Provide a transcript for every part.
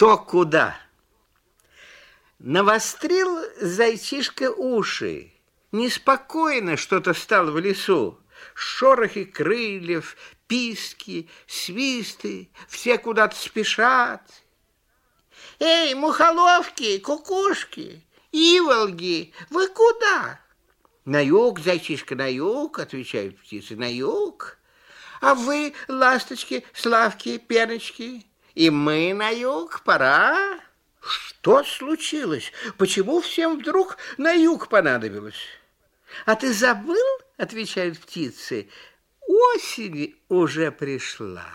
кто куда. Навострил зайчишка уши. Неспокойно что-то стало в лесу. Шорохи крыльев, писки, свисты, все куда-то спешат. Эй, мухоловки, кукушки, иволги, вы куда? На юг, зайчишка, на юг, отвечают птицы, на юг. А вы, ласточки, славки, пеночки, и мы на юг, пора. Что случилось? Почему всем вдруг на юг понадобилось? А ты забыл, отвечают птицы, осень уже пришла.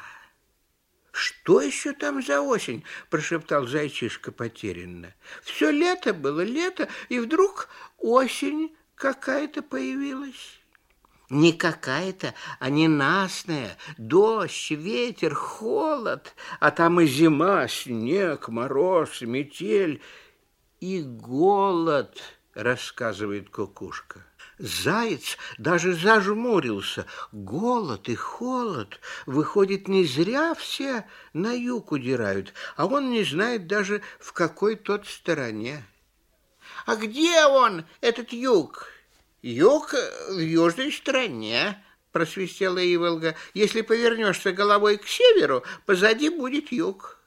Что еще там за осень? Прошептал зайчишка потерянно. Все лето было лето, и вдруг осень какая-то появилась. Не какая-то, а ненастная. Дождь, ветер, холод. А там и зима, снег, мороз, метель и голод, рассказывает кукушка. Заяц даже зажмурился. Голод и холод. Выходит, не зря все на юг удирают, а он не знает даже, в какой тот стороне. А где он, этот юг? Юг в южной стороне, просвистела Иволга. Если повернешься головой к северу, позади будет юг.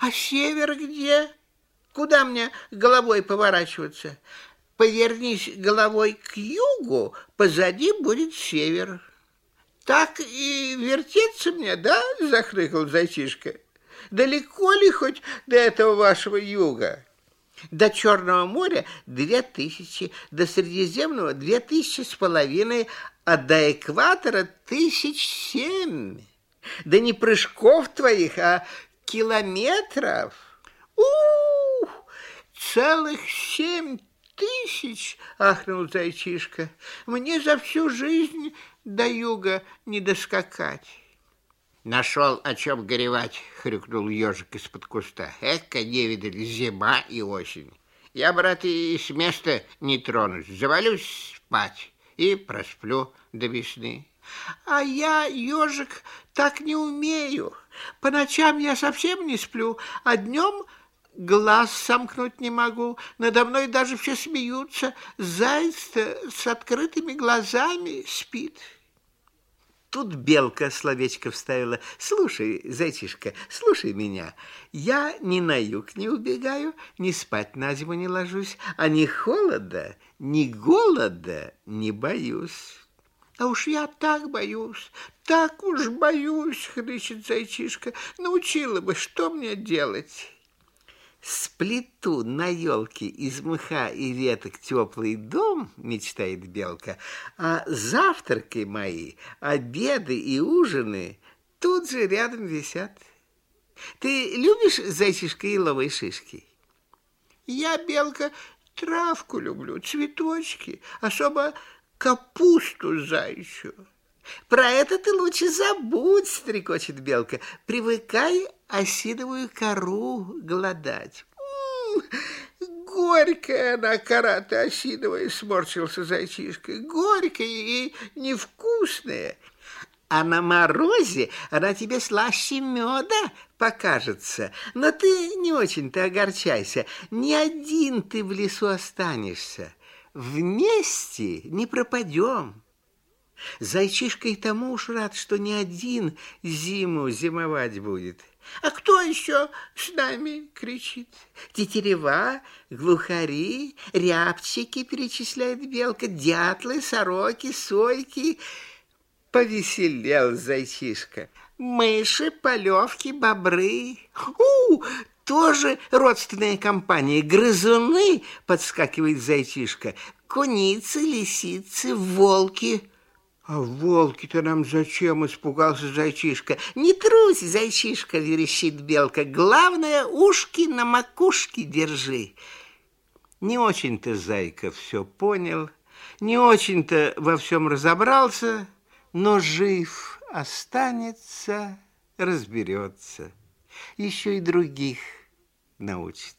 А север где? Куда мне головой поворачиваться? Повернись головой к югу, позади будет север. Так и вертеться мне, да? Захрыкал зайчишка. Далеко ли хоть до этого вашего юга? До Черного моря две тысячи, до Средиземного две тысячи с половиной, а до экватора тысяч семь. Да не прыжков твоих, а километров. Ух, целых семь тысяч, ахнул зайчишка. Мне за всю жизнь до юга не доскакать. Нашел о чем горевать, хрюкнул ежик из-под куста. Эка не видали зима и осень. Я, брат, и с места не тронусь. Завалюсь спать и просплю до весны. А я, ежик, так не умею. По ночам я совсем не сплю, а днем глаз сомкнуть не могу. Надо мной даже все смеются. Заяц-то с открытыми глазами спит. Тут белка словечко вставила. «Слушай, зайчишка, слушай меня. Я ни на юг не убегаю, ни спать на зиму не ложусь, а ни холода, ни голода не боюсь». «А уж я так боюсь, так уж боюсь!» — хрычет зайчишка. «Научила бы, что мне делать?» Сплету на елке из мха и веток теплый дом, мечтает белка, а завтраки мои, обеды и ужины тут же рядом висят. Ты любишь, зайчишка, еловые шишки? Я, белка, травку люблю, цветочки, особо капусту зайчью. Про это ты лучше забудь, стрекочет белка. Привыкай осиновую кору голодать. горькая она кора-то осиновая, сморщился зайчишка. Горькая и невкусная. А на морозе она тебе слаще меда покажется. Но ты не очень-то огорчайся. Не один ты в лесу останешься. Вместе не пропадем. Зайчишка и тому уж рад, что не один зиму зимовать будет. А кто еще с нами кричит? Тетерева, глухари, рябчики, перечисляет белка, дятлы, сороки, сойки. Повеселел зайчишка. Мыши, полевки, бобры. У, тоже родственная компания. Грызуны, подскакивает зайчишка. Куницы, лисицы, волки. А волки-то нам зачем, испугался зайчишка. Не трусь, зайчишка, верещит белка. Главное, ушки на макушке держи. Не очень-то зайка все понял, не очень-то во всем разобрался, но жив останется, разберется. Еще и других научит.